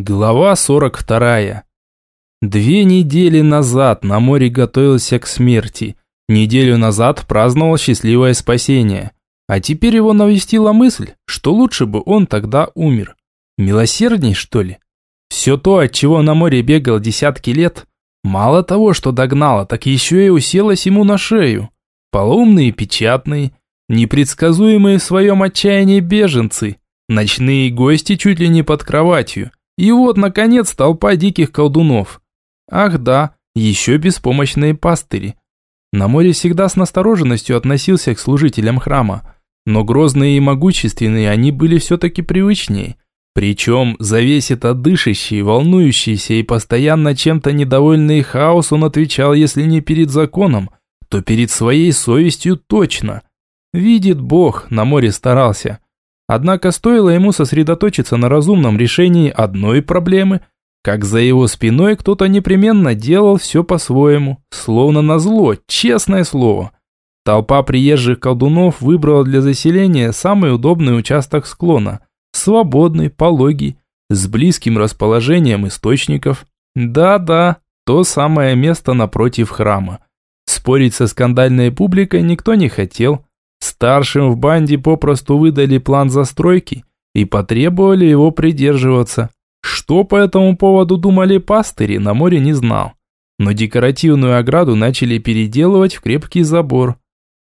Глава 42. Две недели назад на море готовился к смерти. Неделю назад праздновал счастливое спасение. А теперь его навестила мысль, что лучше бы он тогда умер. Милосердней, что ли? Все то, от чего на море бегал десятки лет, мало того, что догнало, так еще и уселось ему на шею. Полоумные печатные, непредсказуемые в своем отчаянии беженцы, ночные гости чуть ли не под кроватью – и вот, наконец, толпа диких колдунов. Ах да, еще беспомощные пастыри. На море всегда с настороженностью относился к служителям храма, но грозные и могущественные они были все-таки привычнее. Причем за весь этот дышащий, волнующийся и постоянно чем-то недовольный хаос он отвечал, если не перед законом, то перед своей совестью точно. Видит Бог, на море старался. Однако стоило ему сосредоточиться на разумном решении одной проблемы, как за его спиной кто-то непременно делал все по-своему, словно на зло, честное слово. Толпа приезжих колдунов выбрала для заселения самый удобный участок склона, свободный, пологий, с близким расположением источников. Да-да, то самое место напротив храма. Спорить со скандальной публикой никто не хотел – Старшим в банде попросту выдали план застройки и потребовали его придерживаться. Что по этому поводу думали пастыри, на море не знал. Но декоративную ограду начали переделывать в крепкий забор.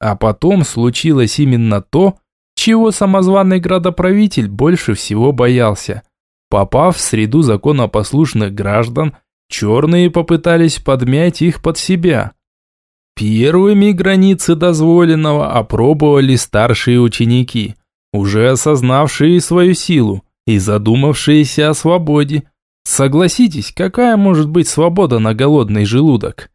А потом случилось именно то, чего самозваный градоправитель больше всего боялся. Попав в среду законопослушных граждан, черные попытались подмять их под себя. Первыми границы дозволенного опробовали старшие ученики, уже осознавшие свою силу и задумавшиеся о свободе. Согласитесь, какая может быть свобода на голодный желудок?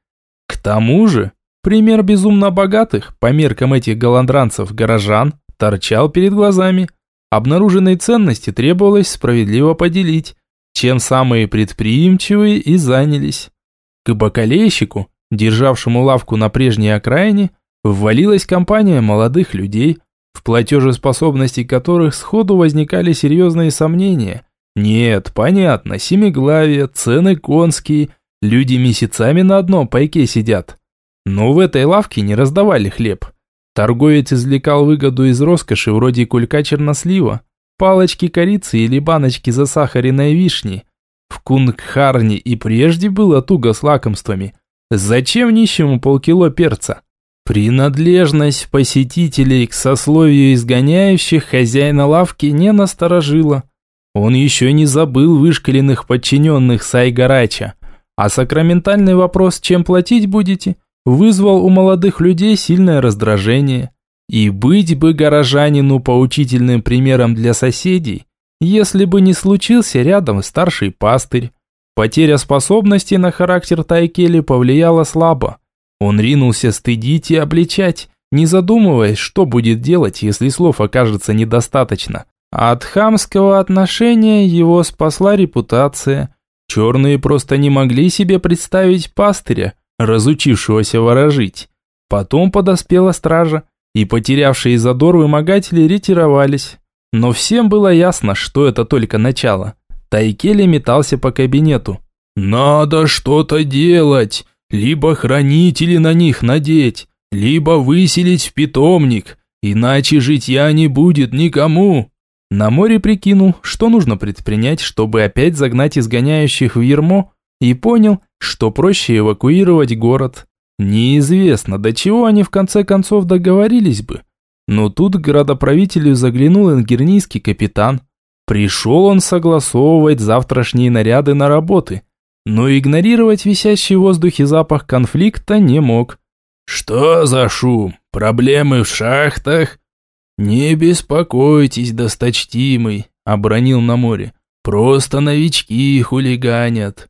К тому же, пример безумно богатых, по меркам этих голландранцев, горожан, торчал перед глазами. Обнаруженные ценности требовалось справедливо поделить, чем самые предприимчивые и занялись. К бакалейщику державшему лавку на прежней окраине, ввалилась компания молодых людей, в платежеспособности которых сходу возникали серьезные сомнения. Нет, понятно, семиглавие, цены конские, люди месяцами на одном пайке сидят. Но в этой лавке не раздавали хлеб. Торговец извлекал выгоду из роскоши вроде кулька чернослива, палочки корицы или баночки засахаренной вишни. В Кунгхарне и прежде было туго с лакомствами – Зачем нищему полкило перца? Принадлежность посетителей к сословию изгоняющих хозяина лавки не насторожила. Он еще не забыл вышкаленных подчиненных Сайгарача. А сакраментальный вопрос «чем платить будете?» вызвал у молодых людей сильное раздражение. И быть бы горожанину поучительным примером для соседей, если бы не случился рядом старший пастырь. Потеря способности на характер Тайкели повлияла слабо. Он ринулся стыдить и обличать, не задумываясь, что будет делать, если слов окажется недостаточно. от хамского отношения его спасла репутация. Черные просто не могли себе представить пастыря, разучившегося ворожить. Потом подоспела стража, и потерявшие задор вымогатели ретировались. Но всем было ясно, что это только начало. Тайкели метался по кабинету. «Надо что-то делать! Либо хранители на них надеть, либо выселить в питомник, иначе житья не будет никому!» На море прикинул, что нужно предпринять, чтобы опять загнать изгоняющих в ермо, и понял, что проще эвакуировать город. Неизвестно, до чего они в конце концов договорились бы. Но тут к градоправителю заглянул ингернийский капитан – Пришел он согласовывать завтрашние наряды на работы, но игнорировать висящий в воздухе запах конфликта не мог. «Что за шум? Проблемы в шахтах?» «Не беспокойтесь, досточтимый», — обронил на море. «Просто новички хулиганят».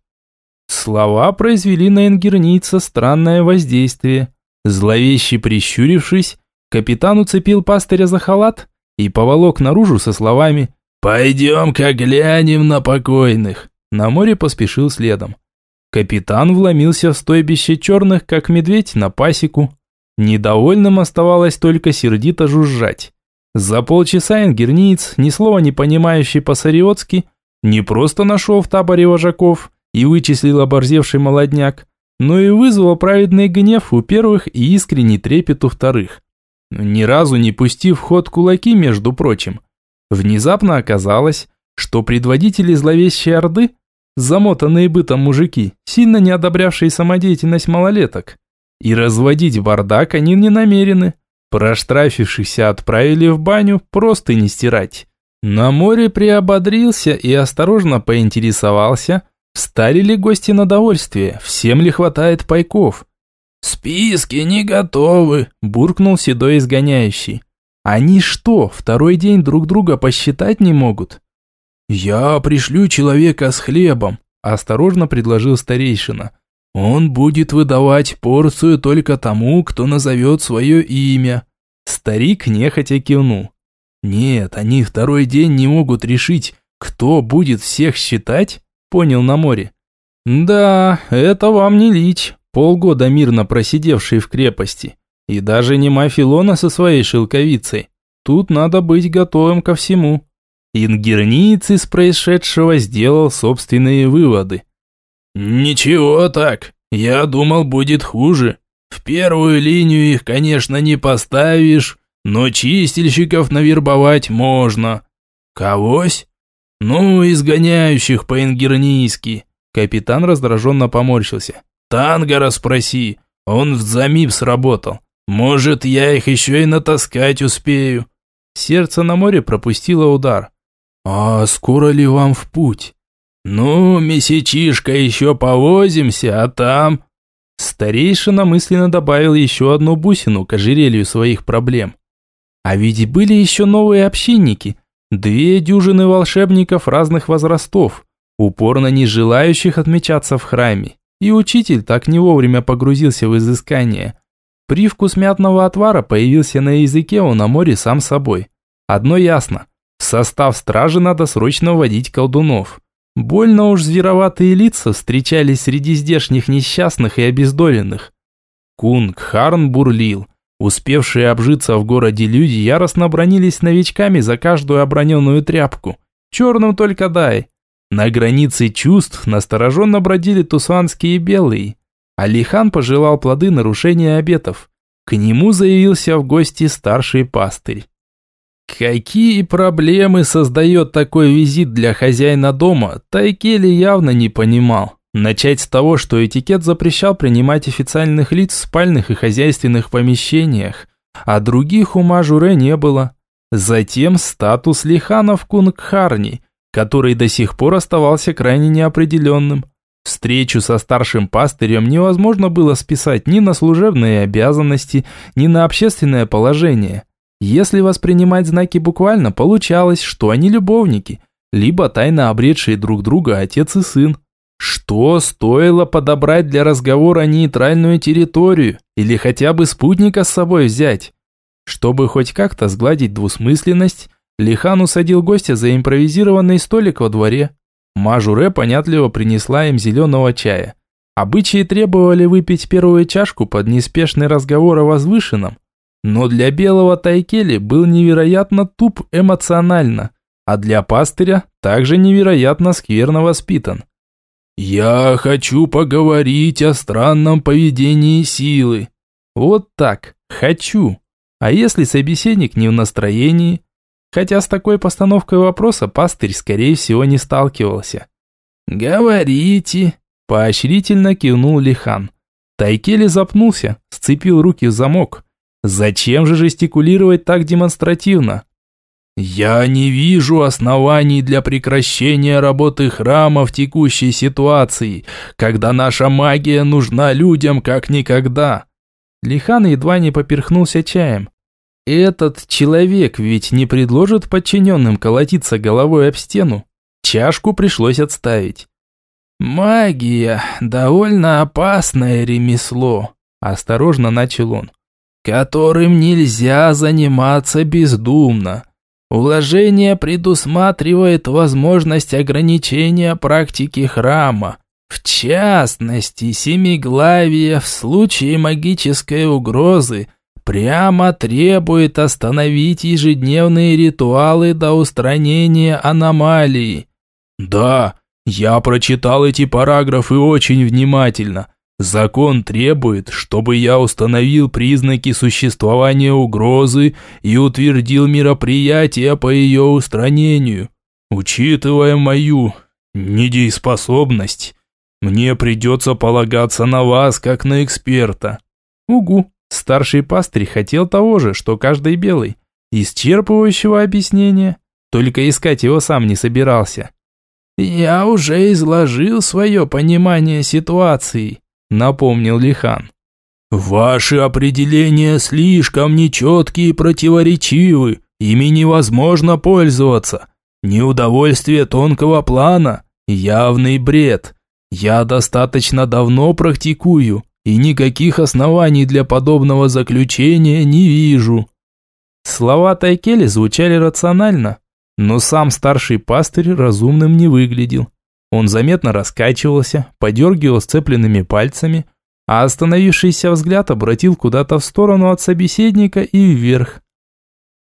Слова произвели на ингерница странное воздействие. Зловеще прищурившись, капитан уцепил пастыря за халат и поволок наружу со словами «Пойдем-ка глянем на покойных!» На море поспешил следом. Капитан вломился в стойбище черных, как медведь, на пасеку. Недовольным оставалось только сердито жужжать. За полчаса ингерниец, ни слова не понимающий по-сариотски, Не просто нашел в таборе вожаков и вычислил оборзевший молодняк, но и вызвал праведный гнев у первых и искренний трепет у вторых. Ни разу не пустив в ход кулаки, между прочим. Внезапно оказалось, что предводители зловещей Орды, замотанные бытом мужики, сильно не одобрявшие самодеятельность малолеток, и разводить бардак они не намерены. Проштрафившихся отправили в баню просто не стирать. На море приободрился и осторожно поинтересовался, встали ли гости на довольствие, всем ли хватает пайков. «Списки не готовы», – буркнул седой изгоняющий. «Они что, второй день друг друга посчитать не могут?» «Я пришлю человека с хлебом», – осторожно предложил старейшина. Он будет выдавать порцию только тому, кто назовет свое имя. Старик нехотя кивнул. Нет, они второй день не могут решить, кто будет всех считать, понял на море. Да, это вам не лич, полгода мирно просидевший в крепости. И даже не Мафилона со своей шелковицей. Тут надо быть готовым ко всему. Ингерниец из происшедшего сделал собственные выводы. «Ничего так. Я думал, будет хуже. В первую линию их, конечно, не поставишь, но чистильщиков навербовать можно. Когось? Ну, изгоняющих по-ингернийски». Капитан раздраженно поморщился. «Тангара спроси, он в замип сработал. Может, я их еще и натаскать успею». Сердце на море пропустило удар. «А скоро ли вам в путь?» «Ну, месячишка еще повозимся, а там...» Старейшина мысленно добавил еще одну бусину к ожерелью своих проблем. А ведь были еще новые общинники, две дюжины волшебников разных возрастов, упорно не желающих отмечаться в храме. И учитель так не вовремя погрузился в изыскание. Привкус мятного отвара появился на языке у на море сам собой. Одно ясно, в состав стражи надо срочно вводить колдунов. Больно уж звероватые лица встречались среди здешних несчастных и обездоленных. Кунг Харн бурлил. Успевшие обжиться в городе люди яростно бронились новичками за каждую оброненную тряпку. Черным только дай. На границе чувств настороженно бродили тусанские белые. Алихан пожелал плоды нарушения обетов. К нему заявился в гости старший пастырь. Какие проблемы создает такой визит для хозяина дома, Тайкели явно не понимал. Начать с того, что этикет запрещал принимать официальных лиц в спальных и хозяйственных помещениях, а других у Мажуре не было. Затем статус Лихана в Кунгхарни, который до сих пор оставался крайне неопределенным. Встречу со старшим пастырем невозможно было списать ни на служебные обязанности, ни на общественное положение – если воспринимать знаки буквально, получалось, что они любовники, либо тайно обретшие друг друга отец и сын. Что стоило подобрать для разговора нейтральную территорию или хотя бы спутника с собой взять? Чтобы хоть как-то сгладить двусмысленность, Лихан усадил гостя за импровизированный столик во дворе. Мажуре понятливо принесла им зеленого чая. Обычаи требовали выпить первую чашку под неспешный разговор о возвышенном, но для белого Тайкели был невероятно туп эмоционально, а для пастыря также невероятно скверно воспитан. «Я хочу поговорить о странном поведении силы». Вот так, хочу. А если собеседник не в настроении? Хотя с такой постановкой вопроса пастырь, скорее всего, не сталкивался. «Говорите», – поощрительно кивнул Лихан. Тайкели запнулся, сцепил руки в замок, Зачем же жестикулировать так демонстративно? Я не вижу оснований для прекращения работы храма в текущей ситуации, когда наша магия нужна людям как никогда. Лихан едва не поперхнулся чаем. Этот человек ведь не предложит подчиненным колотиться головой об стену. Чашку пришлось отставить. «Магия – довольно опасное ремесло», – осторожно начал он которым нельзя заниматься бездумно. Уложение предусматривает возможность ограничения практики храма, в частности, семиглавие в случае магической угрозы прямо требует остановить ежедневные ритуалы до устранения аномалии. Да, я прочитал эти параграфы очень внимательно. Закон требует, чтобы я установил признаки существования угрозы и утвердил мероприятия по ее устранению. Учитывая мою недееспособность, мне придется полагаться на вас, как на эксперта. Угу. Старший пастырь хотел того же, что каждый белый. Исчерпывающего объяснения. Только искать его сам не собирался. «Я уже изложил свое понимание ситуации», – напомнил Лихан. «Ваши определения слишком нечеткие и противоречивы, ими невозможно пользоваться. Неудовольствие тонкого плана – явный бред. Я достаточно давно практикую, и никаких оснований для подобного заключения не вижу». Слова Тайкели звучали рационально, но сам старший пастырь разумным не выглядел. Он заметно раскачивался, подергивал сцепленными пальцами, а остановившийся взгляд обратил куда-то в сторону от собеседника и вверх.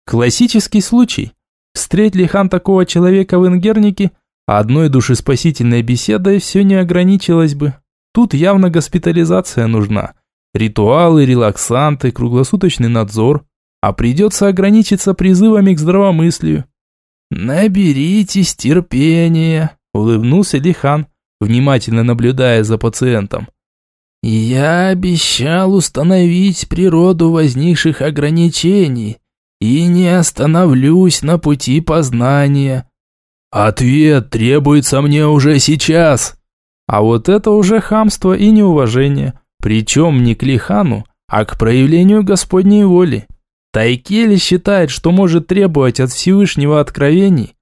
Классический случай. Встреть ли хан такого человека в Ингернике, одной душеспасительной беседой все не ограничилось бы. Тут явно госпитализация нужна. Ритуалы, релаксанты, круглосуточный надзор. А придется ограничиться призывами к здравомыслию. «Наберитесь терпения», – улыбнулся Лихан, внимательно наблюдая за пациентом. «Я обещал установить природу возникших ограничений и не остановлюсь на пути познания». «Ответ требуется мне уже сейчас!» А вот это уже хамство и неуважение, причем не к Лихану, а к проявлению Господней воли. Тайкели считает, что может требовать от Всевышнего откровений.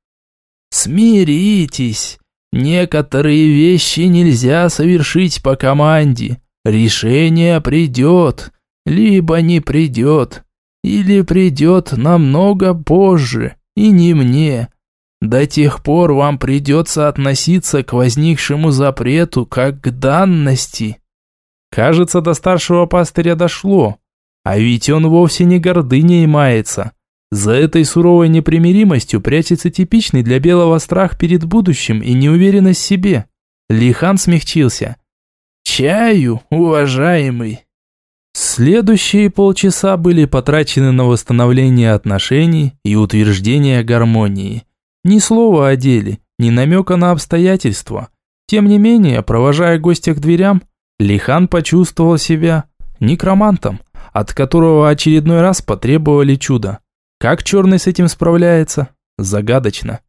Смиритесь. Некоторые вещи нельзя совершить по команде. Решение придет, либо не придет, или придет намного позже, и не мне. До тех пор вам придется относиться к возникшему запрету как к данности. Кажется, до старшего пастыря дошло. А ведь он вовсе не гордыней мается. За этой суровой непримиримостью прячется типичный для белого страх перед будущим и неуверенность в себе. Лихан смягчился. «Чаю, уважаемый!» Следующие полчаса были потрачены на восстановление отношений и утверждение гармонии. Ни слова о деле, ни намека на обстоятельства. Тем не менее, провожая гостя к дверям, Лихан почувствовал себя некромантом, от которого очередной раз потребовали чуда. Как черный с этим справляется? Загадочно.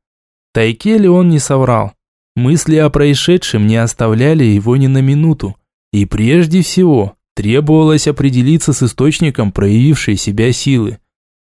Тайкели он не соврал. Мысли о происшедшем не оставляли его ни на минуту. И прежде всего, требовалось определиться с источником проявившей себя силы.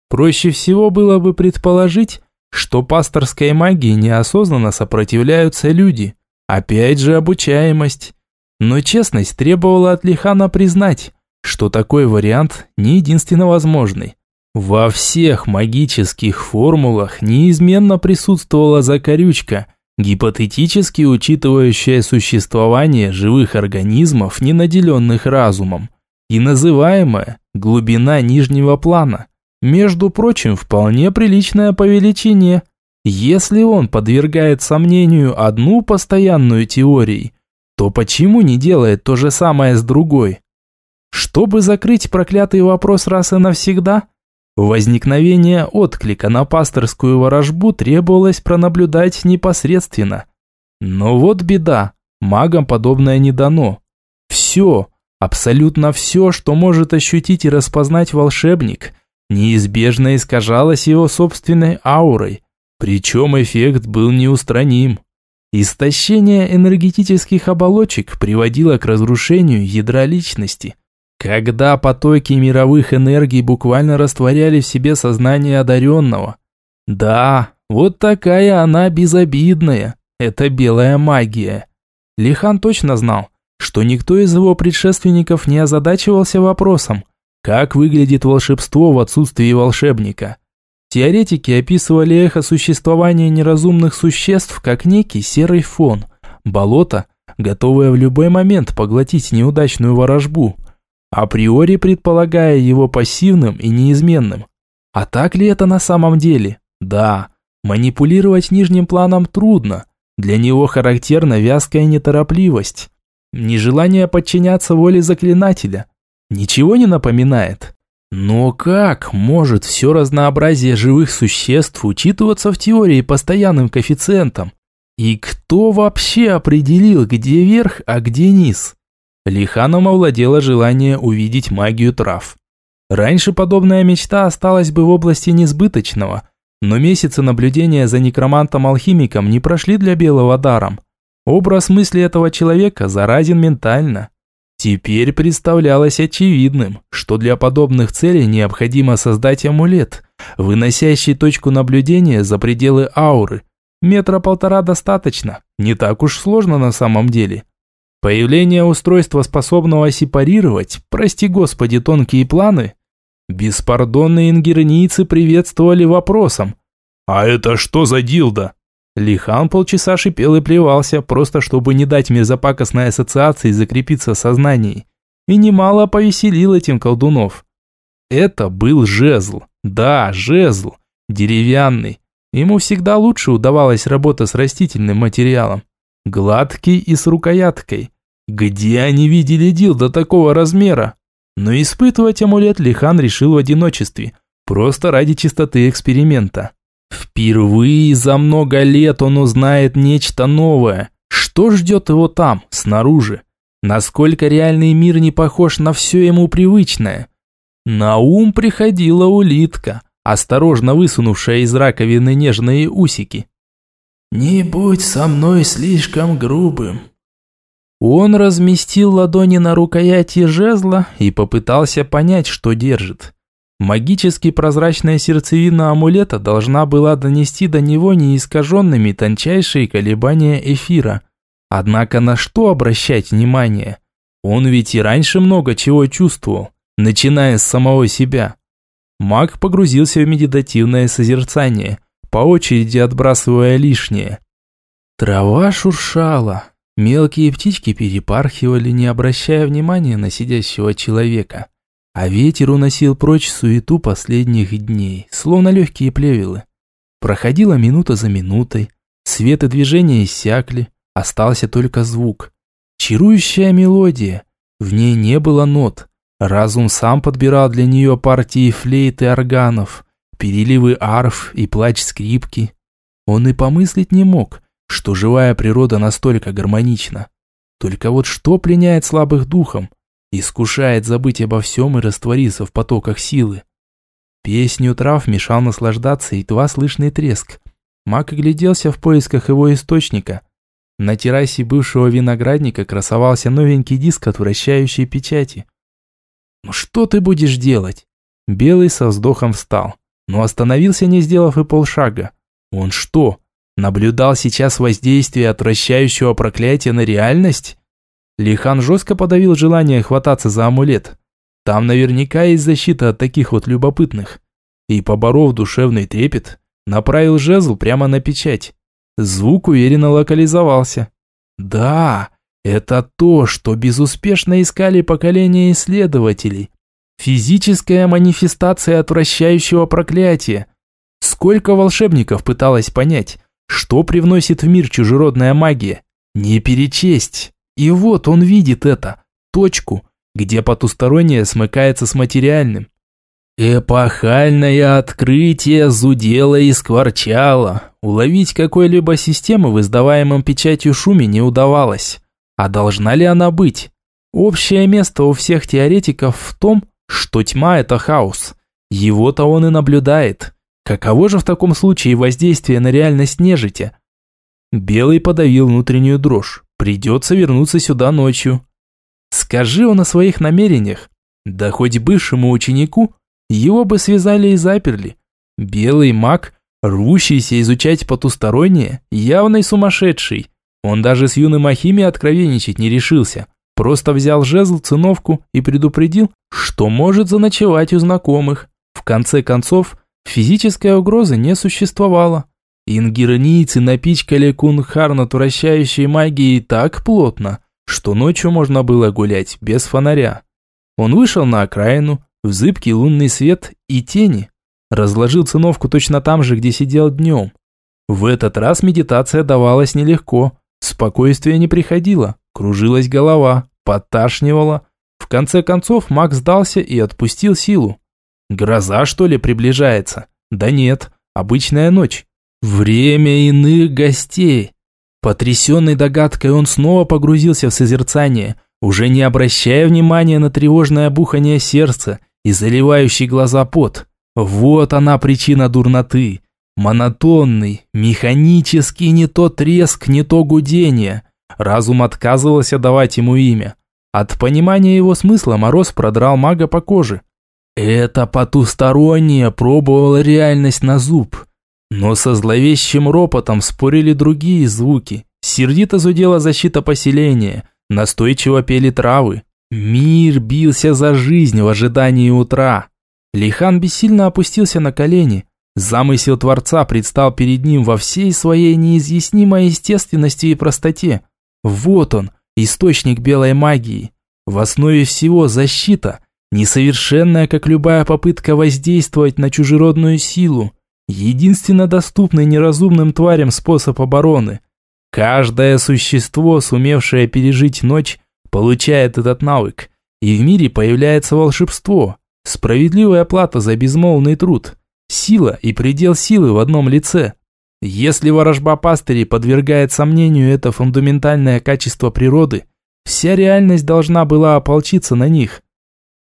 Проще всего было бы предположить, что пасторской магии неосознанно сопротивляются люди. Опять же обучаемость. Но честность требовала от Лихана признать, что такой вариант не единственно возможный. Во всех магических формулах неизменно присутствовала закорючка, гипотетически учитывающая существование живых организмов, не наделенных разумом, и называемая глубина нижнего плана. Между прочим, вполне приличная по величине. Если он подвергает сомнению одну постоянную теорию, то почему не делает то же самое с другой? Чтобы закрыть проклятый вопрос раз и навсегда, возникновение отклика на пасторскую ворожбу требовалось пронаблюдать непосредственно. Но вот беда, магам подобное не дано. Все, абсолютно все, что может ощутить и распознать волшебник, неизбежно искажалось его собственной аурой, причем эффект был неустраним. Истощение энергетических оболочек приводило к разрушению ядра личности, когда потоки мировых энергий буквально растворяли в себе сознание одаренного. Да, вот такая она безобидная. Это белая магия. Лихан точно знал, что никто из его предшественников не озадачивался вопросом, как выглядит волшебство в отсутствии волшебника. Теоретики описывали эхо существования неразумных существ как некий серый фон, болото, готовое в любой момент поглотить неудачную ворожбу – априори предполагая его пассивным и неизменным. А так ли это на самом деле? Да, манипулировать нижним планом трудно, Для него характерна вязкая неторопливость. Нежелание подчиняться воле заклинателя. Ничего не напоминает. Но как может все разнообразие живых существ учитываться в теории постоянным коэффициентом? И кто вообще определил, где верх, а где низ? Лиханом овладело желание увидеть магию трав. Раньше подобная мечта осталась бы в области несбыточного, но месяцы наблюдения за некромантом-алхимиком не прошли для Белого даром. Образ мысли этого человека заразен ментально. Теперь представлялось очевидным, что для подобных целей необходимо создать амулет, выносящий точку наблюдения за пределы ауры. Метра полтора достаточно, не так уж сложно на самом деле. Появление устройства, способного сепарировать, прости господи, тонкие планы, беспардонные ингернийцы приветствовали вопросом. «А это что за дилда?» Лихан полчаса шипел и плевался, просто чтобы не дать мерзопакостной ассоциации закрепиться в сознании. И немало повеселил этим колдунов. Это был жезл. Да, жезл. Деревянный. Ему всегда лучше удавалась работа с растительным материалом. Гладкий и с рукояткой. Где они видели дил до такого размера? Но испытывать амулет Лихан решил в одиночестве. Просто ради чистоты эксперимента. Впервые за много лет он узнает нечто новое. Что ждет его там, снаружи? Насколько реальный мир не похож на все ему привычное? На ум приходила улитка, осторожно высунувшая из раковины нежные усики. «Не будь со мной слишком грубым». Он разместил ладони на рукояти жезла и попытался понять, что держит. Магически прозрачная сердцевина амулета должна была донести до него неискаженными тончайшие колебания эфира. Однако на что обращать внимание? Он ведь и раньше много чего чувствовал, начиная с самого себя. Маг погрузился в медитативное созерцание, по очереди отбрасывая лишнее. Трава шуршала, мелкие птички перепархивали, не обращая внимания на сидящего человека. А ветер уносил прочь суету последних дней, словно легкие плевелы. Проходила минута за минутой, свет и движения иссякли, остался только звук. Чарующая мелодия, в ней не было нот. Разум сам подбирал для нее партии флейт и органов, переливы арф и плач скрипки. Он и помыслить не мог, что живая природа настолько гармонична. Только вот что пленяет слабых духом – искушает забыть обо всем и раствориться в потоках силы. Песню трав мешал наслаждаться едва слышный треск. Мак огляделся в поисках его источника. На террасе бывшего виноградника красовался новенький диск от вращающей печати. «Ну что ты будешь делать?» Белый со вздохом встал, но остановился, не сделав и полшага. Он что, наблюдал сейчас воздействие отвращающего проклятия на реальность? Лихан жестко подавил желание хвататься за амулет. Там наверняка есть защита от таких вот любопытных. И, поборов душевный трепет, направил жезл прямо на печать. Звук уверенно локализовался. Да, это то, что безуспешно искали поколения исследователей. Физическая манифестация отвращающего проклятия. Сколько волшебников пыталось понять, что привносит в мир чужеродная магия? Не перечесть. И вот он видит это, точку, где потустороннее смыкается с материальным. Эпохальное открытие зудело и скворчало. Уловить какой-либо системы в издаваемом печатью шуме не удавалось. А должна ли она быть? Общее место у всех теоретиков в том, что тьма – это хаос. Его-то он и наблюдает. Каково же в таком случае воздействие на реальность нежити? Белый подавил внутреннюю дрожь. Придется вернуться сюда ночью. Скажи он о своих намерениях. Да хоть бывшему ученику, его бы связали и заперли. Белый маг, рвущийся изучать потустороннее, явный сумасшедший. Он даже с юным Ахими откровенничать не решился. Просто взял жезл, циновку и предупредил, что может заночевать у знакомых. В конце концов, физической угрозы не существовало. Ингернийцы напичкали кунхар отвращающей магией так плотно, что ночью можно было гулять без фонаря. Он вышел на окраину, в зыбкий лунный свет и тени, разложил циновку точно там же, где сидел днем. В этот раз медитация давалась нелегко. Спокойствие не приходило, кружилась голова, подташнивало. В конце концов Макс сдался и отпустил силу. Гроза, что ли, приближается? Да нет, обычная ночь. Время иных гостей. Потрясенный догадкой, он снова погрузился в созерцание, уже не обращая внимания на тревожное бухание сердца и заливающий глаза пот. Вот она причина дурноты. Монотонный, механический не то треск, не то гудение. Разум отказывался давать ему имя. От понимания его смысла мороз продрал мага по коже. Это потустороннее пробовала реальность на зуб. Но со зловещим ропотом спорили другие звуки. Сердито зудела защита поселения, настойчиво пели травы. Мир бился за жизнь в ожидании утра. Лихан бессильно опустился на колени. Замысел Творца предстал перед ним во всей своей неизъяснимой естественности и простоте. Вот он, источник белой магии. В основе всего защита, несовершенная, как любая попытка воздействовать на чужеродную силу. Единственно доступный неразумным тварям способ обороны. Каждое существо, сумевшее пережить ночь, получает этот навык, и в мире появляется волшебство, справедливая плата за безмолвный труд, сила и предел силы в одном лице. Если ворожба пастырей подвергает сомнению это фундаментальное качество природы, вся реальность должна была ополчиться на них.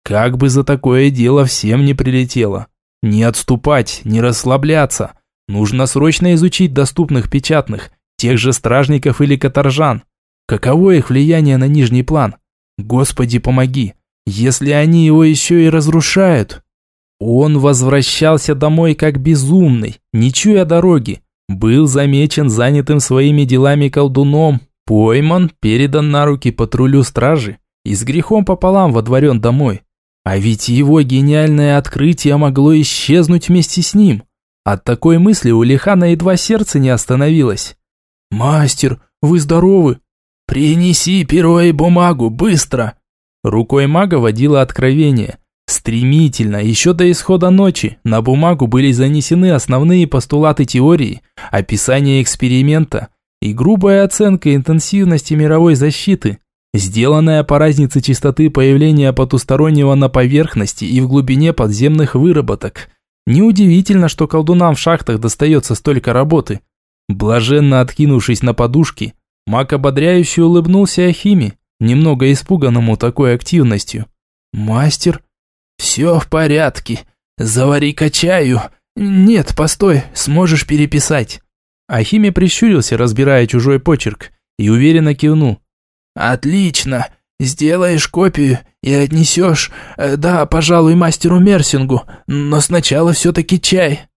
Как бы за такое дело всем не прилетело. Не отступать, не расслабляться. Нужно срочно изучить доступных печатных, тех же стражников или каторжан. Каково их влияние на нижний план? Господи, помоги, если они его еще и разрушают. Он возвращался домой как безумный, не чуя дороги, был замечен занятым своими делами колдуном, пойман, передан на руки патрулю стражи и с грехом пополам водворен домой. А ведь его гениальное открытие могло исчезнуть вместе с ним. От такой мысли у Лихана едва сердце не остановилось. «Мастер, вы здоровы?» «Принеси перо и бумагу, быстро!» Рукой мага водила откровение – Стремительно, еще до исхода ночи, на бумагу были занесены основные постулаты теории, описание эксперимента и грубая оценка интенсивности мировой защиты, сделанная по разнице частоты появления потустороннего на поверхности и в глубине подземных выработок. Неудивительно, что колдунам в шахтах достается столько работы. Блаженно откинувшись на подушки, маг ободряюще улыбнулся Ахиме, немного испуганному такой активностью. «Мастер?» «Все в порядке. Завари-ка чаю. Нет, постой, сможешь переписать». Ахиме прищурился, разбирая чужой почерк, и уверенно кивнул. «Отлично. Сделаешь копию и отнесешь, э, да, пожалуй, мастеру Мерсингу, но сначала все-таки чай».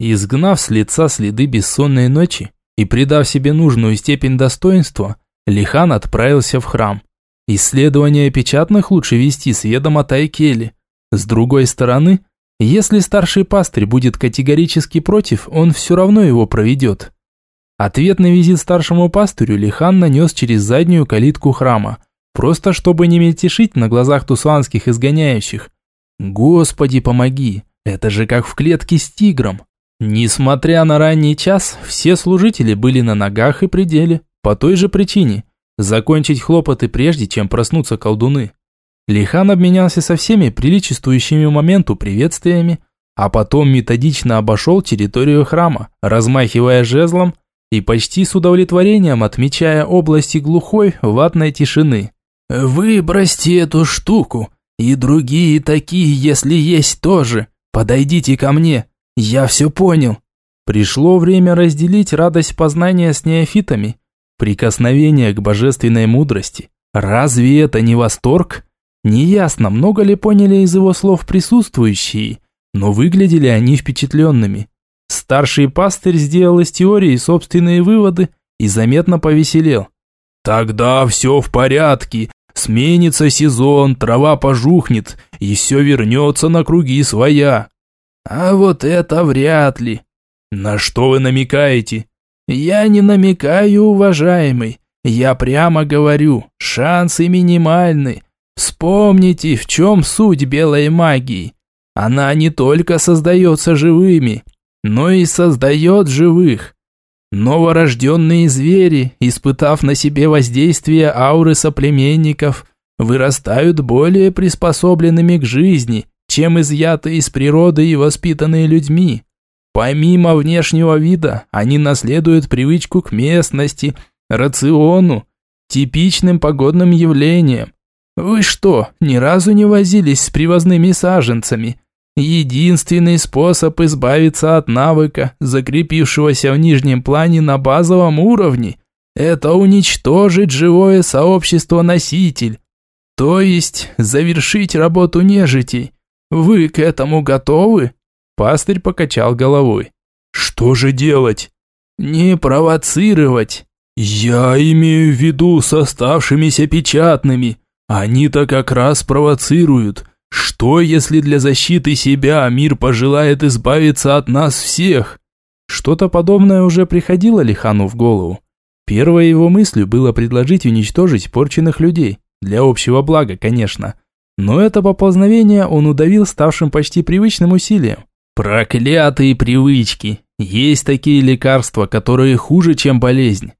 Изгнав с лица следы бессонной ночи и придав себе нужную степень достоинства, Лихан отправился в храм. Исследование печатных лучше вести с ведома Тайкели – с другой стороны, если старший пастырь будет категорически против, он все равно его проведет. Ответный визит старшему пастырю Лихан нанес через заднюю калитку храма, просто чтобы не мельтешить на глазах тусуанских изгоняющих. Господи, помоги, это же как в клетке с тигром. Несмотря на ранний час, все служители были на ногах и пределе, по той же причине – закончить хлопоты прежде, чем проснутся колдуны. Лихан обменялся со всеми приличествующими моменту приветствиями, а потом методично обошел территорию храма, размахивая жезлом и почти с удовлетворением отмечая области глухой ватной тишины. «Выбросьте эту штуку, и другие такие, если есть тоже. Подойдите ко мне, я все понял». Пришло время разделить радость познания с неофитами, прикосновение к божественной мудрости. Разве это не восторг? Неясно, много ли поняли из его слов присутствующие, но выглядели они впечатленными. Старший пастырь сделал из теории собственные выводы и заметно повеселел. «Тогда все в порядке. Сменится сезон, трава пожухнет, и все вернется на круги своя». «А вот это вряд ли». «На что вы намекаете?» «Я не намекаю, уважаемый. Я прямо говорю, шансы минимальны. Вспомните, в чем суть белой магии. Она не только создается живыми, но и создает живых. Новорожденные звери, испытав на себе воздействие ауры соплеменников, вырастают более приспособленными к жизни, чем изъятые из природы и воспитанные людьми. Помимо внешнего вида, они наследуют привычку к местности, рациону, типичным погодным явлениям. Вы что, ни разу не возились с привозными саженцами? Единственный способ избавиться от навыка, закрепившегося в нижнем плане на базовом уровне, это уничтожить живое сообщество-носитель. То есть завершить работу нежитей. Вы к этому готовы? Пастырь покачал головой. Что же делать? Не провоцировать. Я имею в виду с оставшимися печатными. Они-то как раз провоцируют. Что, если для защиты себя мир пожелает избавиться от нас всех? Что-то подобное уже приходило Лихану в голову. Первой его мыслью было предложить уничтожить порченных людей. Для общего блага, конечно. Но это поползновение он удавил ставшим почти привычным усилием. Проклятые привычки. Есть такие лекарства, которые хуже, чем болезнь.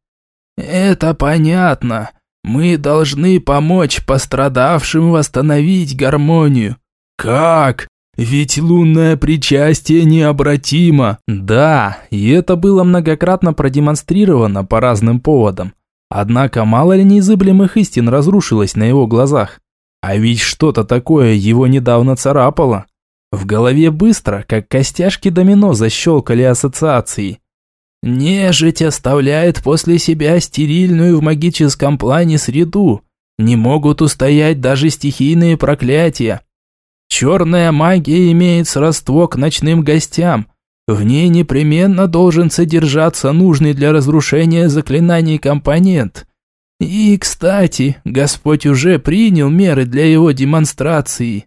Это понятно. Мы должны помочь пострадавшим восстановить гармонию. Как? Ведь лунное причастие необратимо. Да, и это было многократно продемонстрировано по разным поводам. Однако мало ли неизыблемых истин разрушилось на его глазах. А ведь что-то такое его недавно царапало. В голове быстро, как костяшки домино, защелкали ассоциации. Нежить оставляет после себя стерильную в магическом плане среду. Не могут устоять даже стихийные проклятия. Черная магия имеет сродство к ночным гостям. В ней непременно должен содержаться нужный для разрушения заклинаний компонент. И, кстати, Господь уже принял меры для его демонстрации.